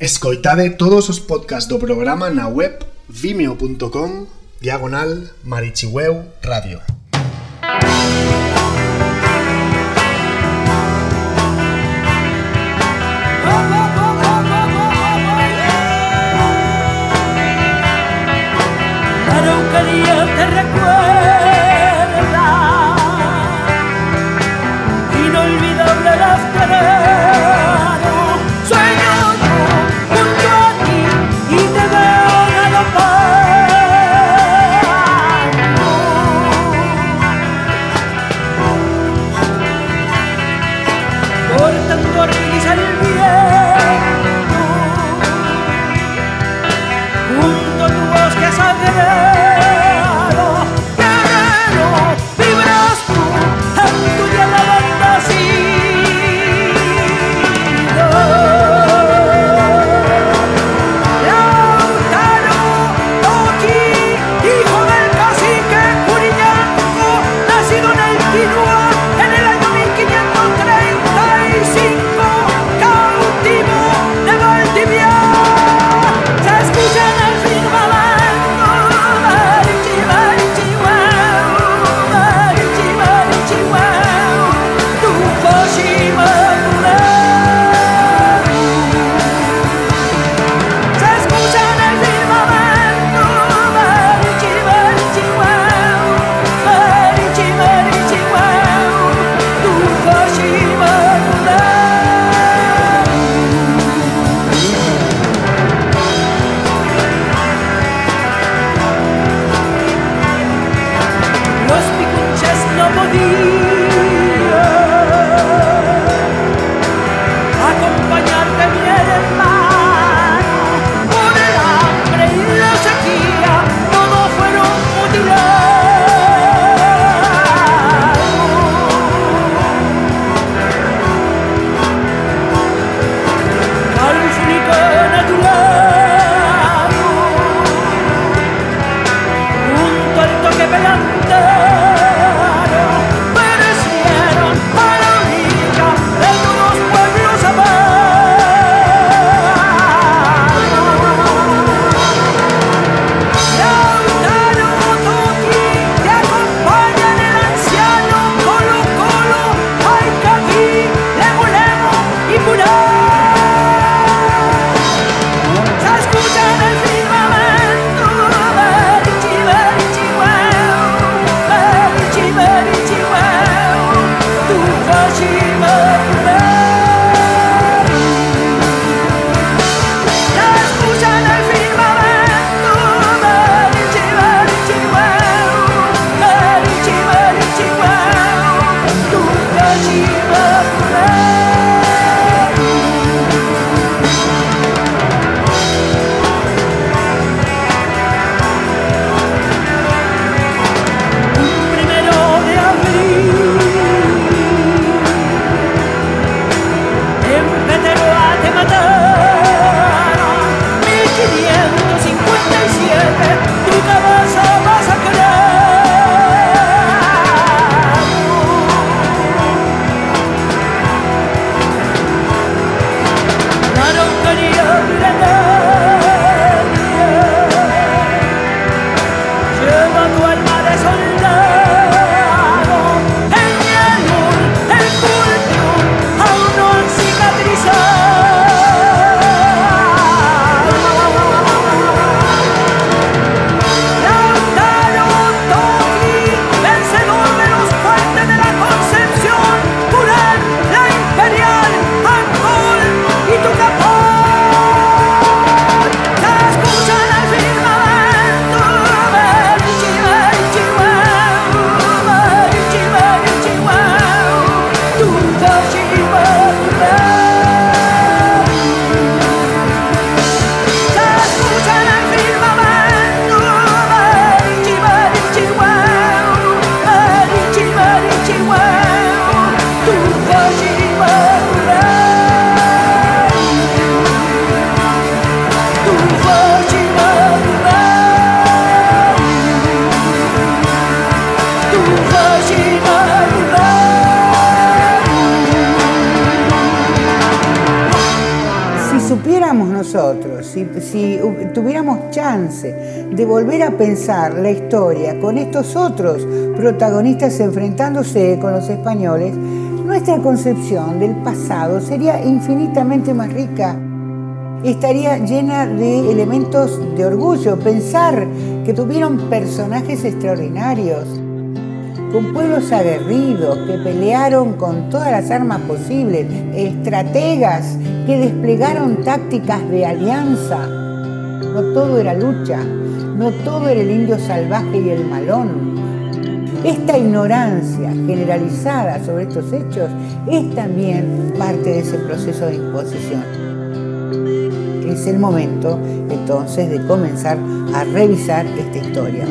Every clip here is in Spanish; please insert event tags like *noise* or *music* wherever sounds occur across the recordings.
Escoitade todos os podcasts do programa na web vimeo.com diagonal marichihueu radio. Oh, oh. Chance de volver a pensar la historia con estos otros protagonistas enfrentándose con los españoles, nuestra concepción del pasado sería infinitamente más rica. Estaría llena de elementos de orgullo, pensar que tuvieron personajes extraordinarios, con pueblos aguerridos que pelearon con todas las armas posibles, estrategas que desplegaron tácticas de alianza. No todo era lucha, no todo era el indio salvaje y el malón. Esta ignorancia generalizada sobre estos hechos es también parte de ese proceso de imposición. Es el momento entonces de comenzar a revisar esta historia.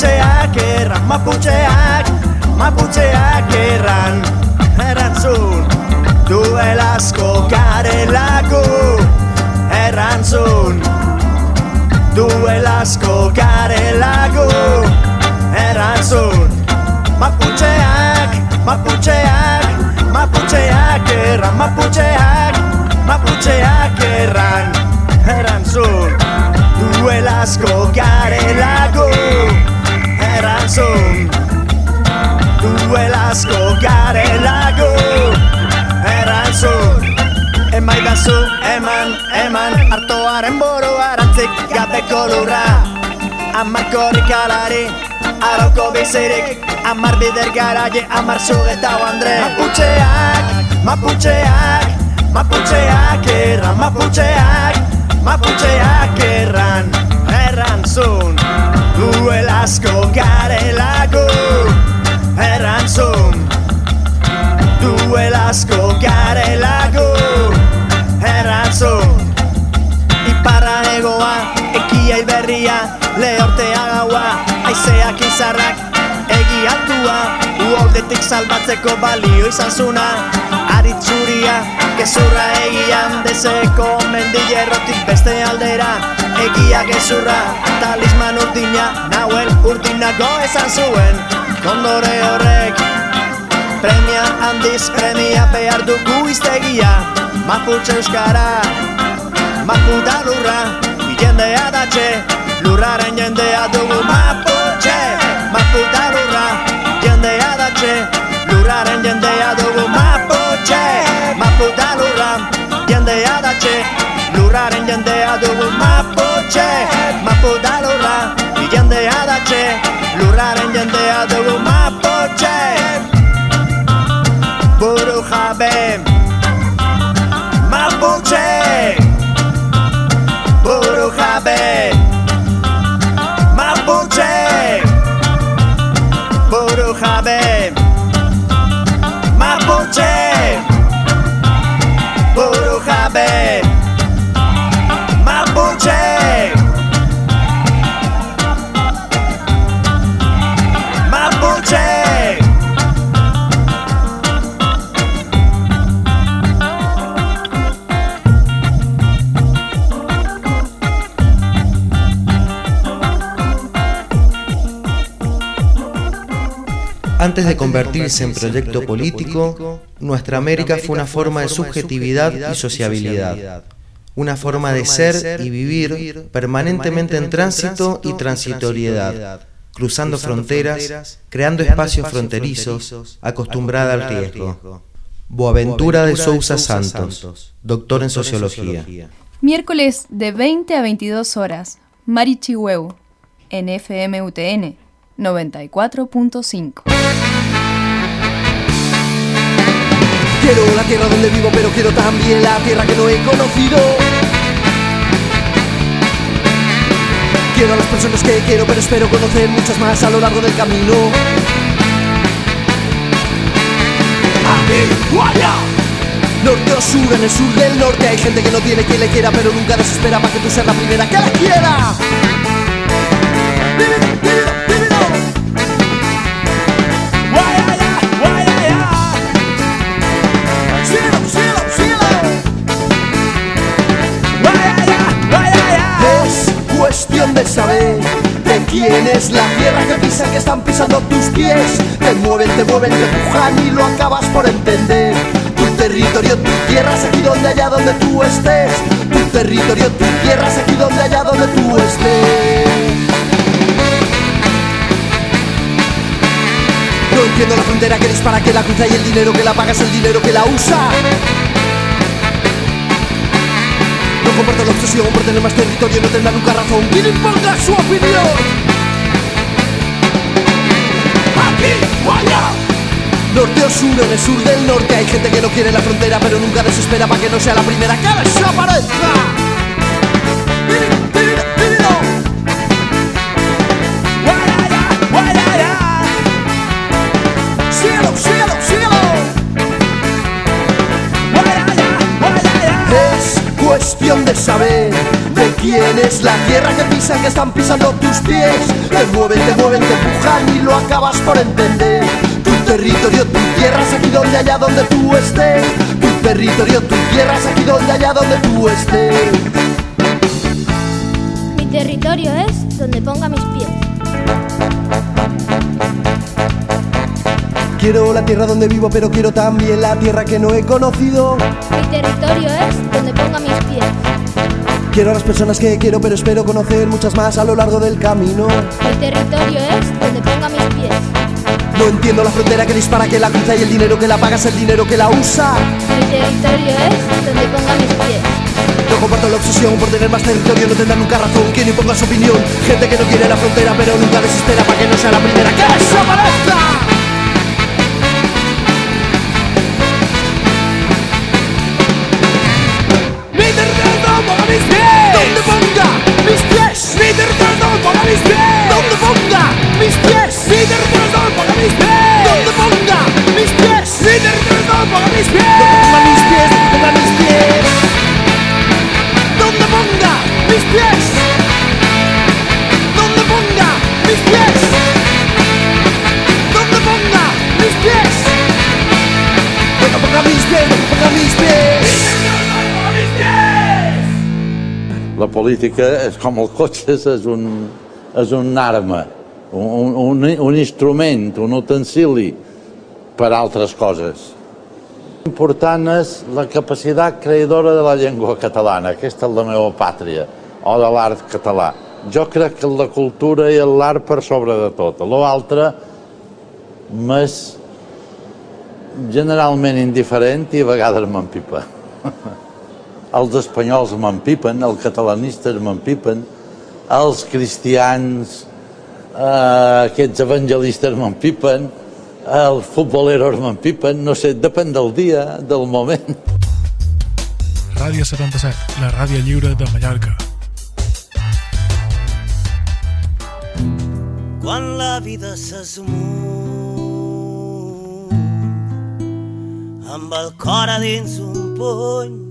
Maputxeak erran, maputxeak, maputxeak erran. Erantzun, duel asko garelako. Erantzun, duel asko garelako. Erantzun, maputxeak, maputxeak, maputxeak erran, maputxeak lurra, amarkorik alari, arauko bizirik, amar bider garaie, amar zugeta Andre. Maputxeak, maputxeak, maputxeak erran, maputxeak, maputxeak erran, errantzun, duelazko garelako, errantzun, duelazko garelako, izarrak, egi altua, uoldetik salbatzeko balio izan zuna, aritzuria, gezurra egian, dezeko mendillerrotik beste aldera, egia gezurra, talisman urdina, nahuel urdinako esan zuen, kondore horrek, Premia handiz premia behar dugu iztegia Maputxe euskara, maputa lurra Jendea datxe, lurraren jendea dugu Maputxe, maputa lurra Jendea datxe, lurraren jendea dugu Maputxe, maputa lurra Jendea datxe, lurraren jendea dugu Maputxe, maputa lurra Jendea datxe, lurraren Antes de convertirse en proyecto político, nuestra América fue una forma de subjetividad y sociabilidad, una forma de ser y vivir permanentemente en tránsito y transitoriedad, cruzando fronteras, creando espacios fronterizos, acostumbrada al riesgo. Boaventura de Sousa Santos, doctor en sociología. Miércoles de 20 a 22 horas, Marichihueu, en FMUTN 94.5. Quiero la tierra donde vivo, pero quiero también la tierra que no he conocido. Quiero a las personas que quiero, pero espero conocer muchas más a lo largo del camino. Norte o sur, en el sur del norte hay gente que no tiene quien le quiera, pero nunca desespera para que tú seas la primera que la quiera. Cuestión de saber de quién es la tierra que pisan, que están pisando tus pies. Te mueven, te mueven, te empujan y lo acabas por entender. Tu territorio, tu tierra es aquí donde allá donde tú estés. Tu territorio, tu tierra es aquí donde allá donde tú estés. No entiendo la frontera que dispara, que la cruza y el dinero que la paga es el dinero que la usa. No comparto la obsesión por tener más territorio, no tendrá nunca razón. ¿Quién imponga su opinión? Aquí o allá. Norte o sur, en el sur del norte hay gente que no quiere la frontera, pero nunca desespera para que no sea la primera que desaparezca. Es la tierra que pisan, que están pisando tus pies. Te mueven, te mueven, te empujan y lo acabas por entender. Tu territorio, tu tierra es aquí donde allá donde tú estés. Tu territorio, tu tierra es aquí donde allá donde tú estés. Mi territorio es donde ponga mis pies. Quiero la tierra donde vivo, pero quiero también la tierra que no he conocido. Mi territorio es donde ponga mis pies. Quiero a las personas que quiero, pero espero conocer muchas más a lo largo del camino. Mi territorio es donde ponga mis pies. No entiendo la frontera que dispara, que la cruza y el dinero que la paga es el dinero que la usa. Mi territorio es donde ponga mis pies. No comparto la obsesión por tener más territorio, no tendrá nunca razón quien imponga su opinión. Gente que no quiere la frontera, pero nunca desespera para que no sea la primera que desaparezca. Política és com el cotxe, és un, és un arma, un, un, un instrument, un utensili per a altres coses. Important és la capacitat creadora de la llengua catalana, aquesta és la meva pàtria, o de l'art català. Jo crec que la cultura i l'art per sobre de tot. L'altre m'és generalment indiferent i a vegades m'empipa. *laughs* els espanyols m'empipen, els catalanistes m'empipen, els cristians, eh, aquests evangelistes m'empipen, els futboleros m'empipen, no sé, depèn del dia, del moment. Ràdio 77, la ràdio lliure de Mallorca. Quan la vida s'esmuny amb el cor a dins un puny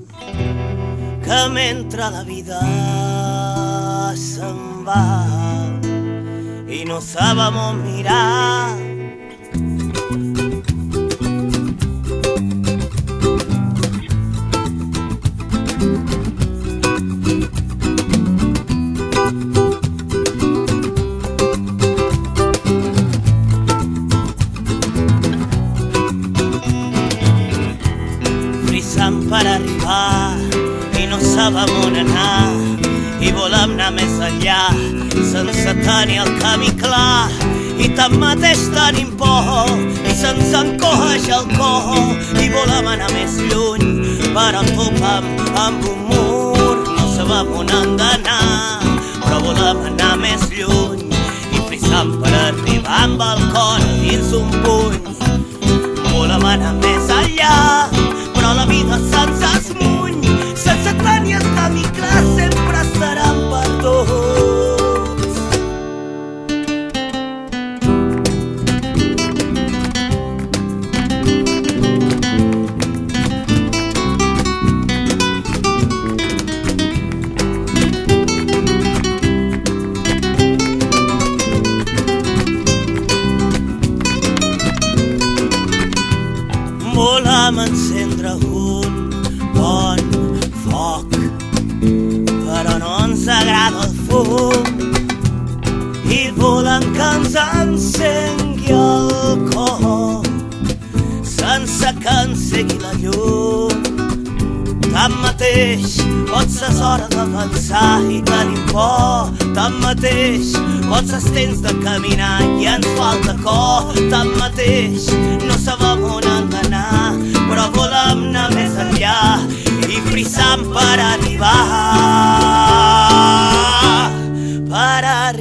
que mentre la vida se'n va i no sabem on mirar més lluny però topam amb un mur no sabem on hem d'anar però volem anar més lluny i frisant per arribar amb el cor dins un puny volem anar més ens encengui el cor sense que encegui la llum Tanmateix, pot ser hora de pensar i tenim por. Tanmateix, pot ser temps de caminar i ens falta cor. Tanmateix, no sabem on hem d'anar, però volem anar més enllà i frisant per arribar. Per arribar.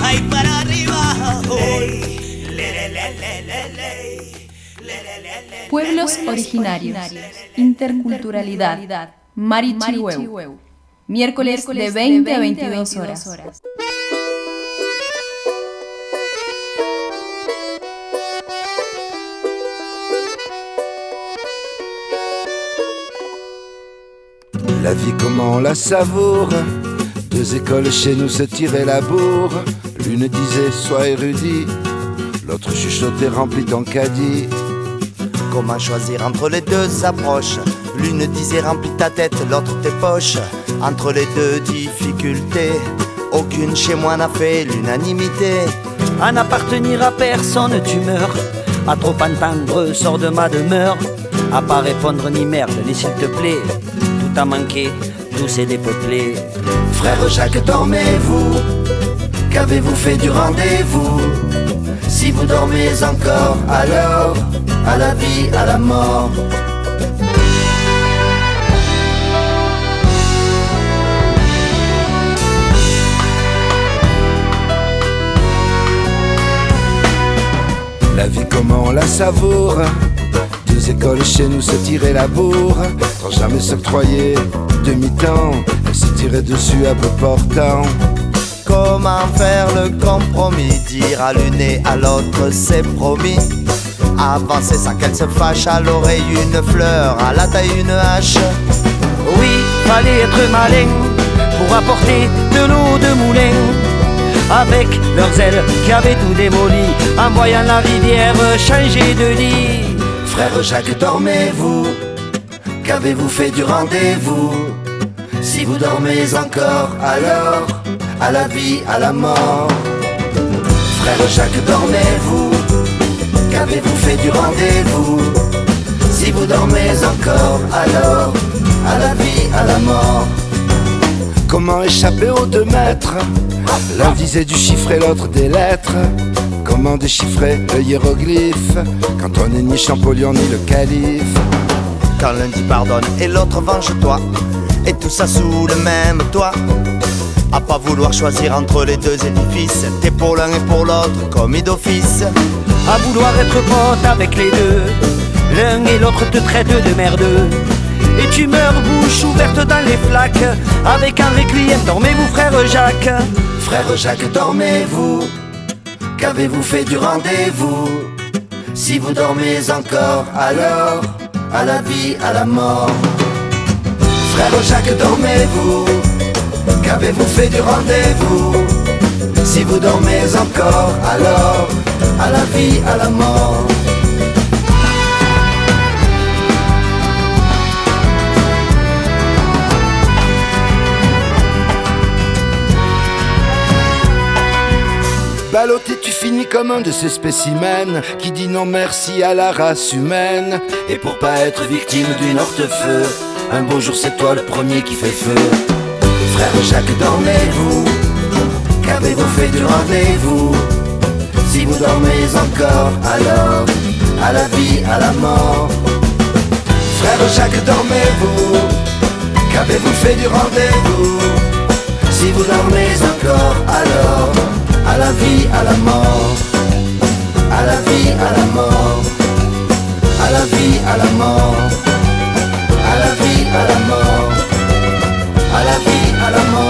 Ay, para arriba. Pueblos originarios. Interculturalidad. Marichihueu. Miércoles de 20 a 22 horas. La vie comment on la savoure? Deux écoles chez nous se tiraient la bourre L'une disait sois érudit L'autre chuchotait remplis ton caddie Comment choisir entre les deux approches? L'une disait remplis ta tête, l'autre tes poches. Entre les deux difficultés, aucune chez moi n'a fait l'unanimité. À n'appartenir à personne, tu meurs. À trop entendre, sors de ma demeure. À pas répondre ni merde, ni s'il te plaît. Tout a manqué, tout s'est dépeuplé. Frère Jacques, dormez-vous Qu'avez-vous fait du rendez-vous? Si vous dormez encore, alors à la vie, à la mort. La vie comment on la savoure? Deux écoles chez nous se tiraient la bourre Sans jamais s'octroyer demi-temps. Elle se tirait dessus à peu portant. Comment faire le compromis? Dire à l'une et à l'autre c'est promis. Avancer sans qu'elle se fâche À l'oreille une fleur, à la taille une hache. Oui, fallait être malin pour apporter de l'eau de moulin. Avec leurs ailes qui avaient tout démoli, en voyant la rivière changer de lit. Frère Jacques, dormez-vous Qu'avez-vous fait du rendez-vous? Si vous dormez encore, alors à la vie, à la mort. Frère Jacques, dormez-vous Qu'avez-vous fait du rendez-vous? Si vous dormez encore, alors à la vie, à la mort. Comment échapper aux deux maîtres? L'un disait du chiffre et l'autre des lettres. Comment déchiffrer le hiéroglyphe quand on n'est ni Champollion ni le calife Quand l'un dit pardonne et l'autre venge-toi, et tout ça sous le même toit. À pas vouloir choisir entre les deux édifices, t'es pour l'un et pour l'autre, commis d'office. À vouloir être pote avec les deux, l'un et l'autre te traitent de merdeux. Et tu meurs bouche ouverte dans les flaques, avec un requiem, dormez-vous frère Jacques. Frère Jacques, dormez-vous Qu'avez-vous fait du rendez-vous Si vous dormez encore, alors à la vie, à la mort? Frère Jacques, dormez-vous Qu'avez-vous fait du rendez-vous Si vous dormez encore, alors à la vie, à la mort? Tu finis comme un de ces spécimens qui dit non merci à la race humaine. Et pour pas être victime d'une horte-feu, un beau jour c'est toi le premier qui fait feu. Frère Jacques, dormez-vous Qu'avez-vous fait du rendez-vous? Si vous dormez encore, alors à la vie, à la mort. Frère Jacques, dormez-vous Qu'avez-vous fait du rendez-vous? Si vous dormez encore, alors à la vie, à la mort, à la vie, à la mort, à la vie, à la mort, à la vie, à la mort, à la vie, à la mort.